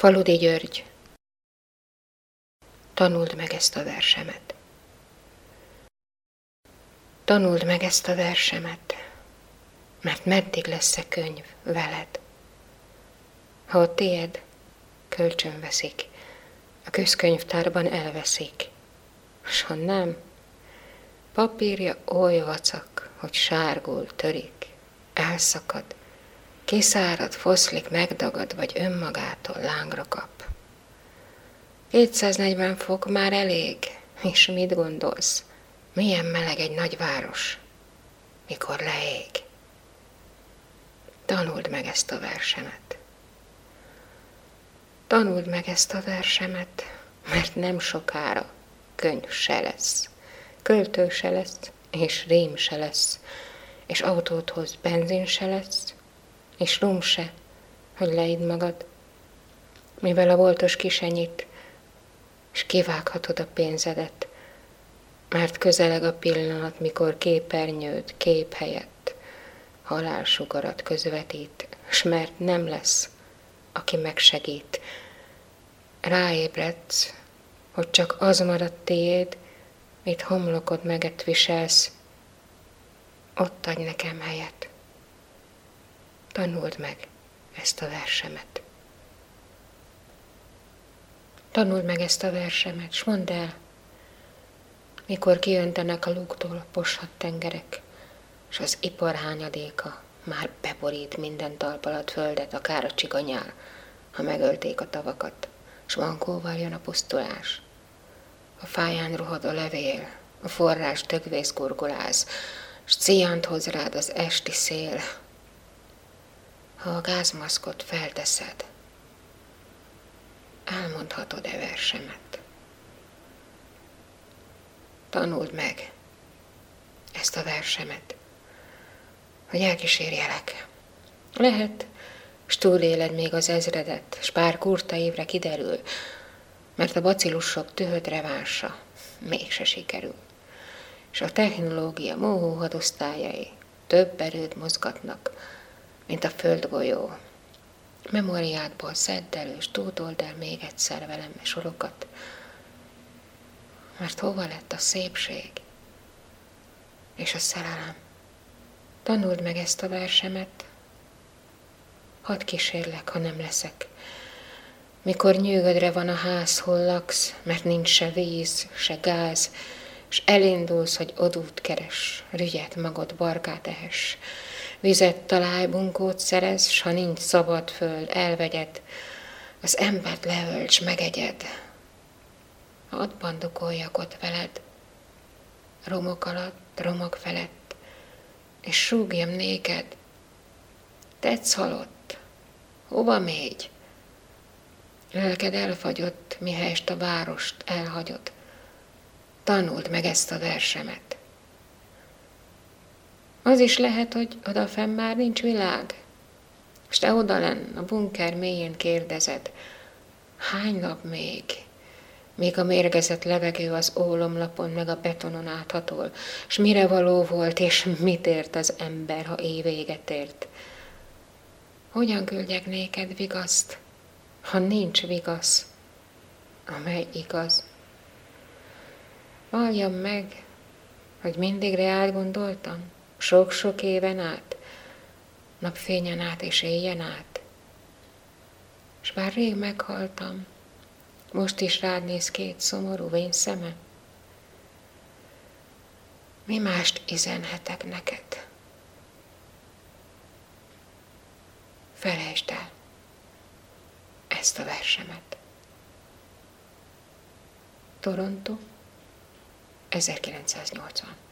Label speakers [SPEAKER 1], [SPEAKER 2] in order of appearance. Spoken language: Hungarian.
[SPEAKER 1] Faludi György, tanuld meg ezt a versemet. Tanuld meg ezt a versemet, mert meddig lesz-e könyv veled? Ha a tied, kölcsön veszik, a közkönyvtárban elveszik, s ha nem, papírja oly vacak, hogy sárgul, törik, elszakad, kiszárad, foszlik, megdagad, vagy önmagától lángra kap. 240 fok már elég, és mit gondolsz? Milyen meleg egy nagy város, mikor leég. Tanuld meg ezt a versemet. Tanuld meg ezt a versemet, mert nem sokára könyv se lesz, költő se lesz, és rém se lesz, és autóthoz benzin se lesz, és rum se, hogy leid magad, mivel a voltos kisenyit, és kivághatod a pénzedet, mert közeleg a pillanat, mikor képernyőd kép helyett halálsugarat közvetít, s mert nem lesz, aki megsegít. Ráébredsz, hogy csak az maradt tiéd, mit homlokod meget viselsz, ott adj nekem helyet. Tanuld meg ezt a versemet. Tanuld meg ezt a versemet, s mondd el, mikor kijöntenek a lúgtól poshat tengerek, és az ipar hányadéka már beborít minden talpalat földet, akár a csiganyál, ha megölték a tavakat, s mankóval jön a pusztulás. A fáján rohad a levél, a forrás dögvész gurguláz, s ciant hoz rád az esti szél. Ha a gázmaszkot felteszed, elmondhatod-e versemet? Tanuld meg ezt a versemet, hogy elkísérjelek. Lehet, s túléled még az ezredet, s pár kurta évre kiderül, mert a bacillusok tühöt revánsa mégse sikerül. És a technológia móhó hadosztályai több erőt mozgatnak, mint a földgolyó. Memóriádból szedd elő, és tódold el még egyszer velem sorokat, mert hova lett a szépség és a szerelem? Tanuld meg ezt a versemet, hadd kísérlek, ha nem leszek. Mikor nyűgödre van a ház, hol laksz, mert nincs se víz, se gáz, és elindulsz, hogy odút keres, rügyet magad barkát ehess. Vizet találj, bunkót szerez, s ha nincs szabad föld, elvegyed, az embert leölts, megegyed, hadd bandukoljak ott veled, romok alatt, romok felett, és súgjam néked, tetsz halott, hova mégy? Lelked elfagyott, mihelyest a várost elhagyod. Tanuld meg ezt a versemet. Az is lehet, hogy odafenn már nincs világ, és te oda lenn, a bunker mélyén kérdezed, hány nap még? még a mérgezett levegő az ólomlapon meg a betonon áthatol, s mire való volt, és mit ért az ember, ha évéget ért. Hogyan küldjek néked vigaszt, ha nincs vigasz, amely igaz? Valljam meg, hogy mindig reál gondoltam, sok-sok éven át, napfényen át és éjjen át. És bár rég meghaltam, most is rád néz két szomorú vén szeme. Mi mást izenhetek neked? Felejtsd el ezt a versemet. Toronto, 1980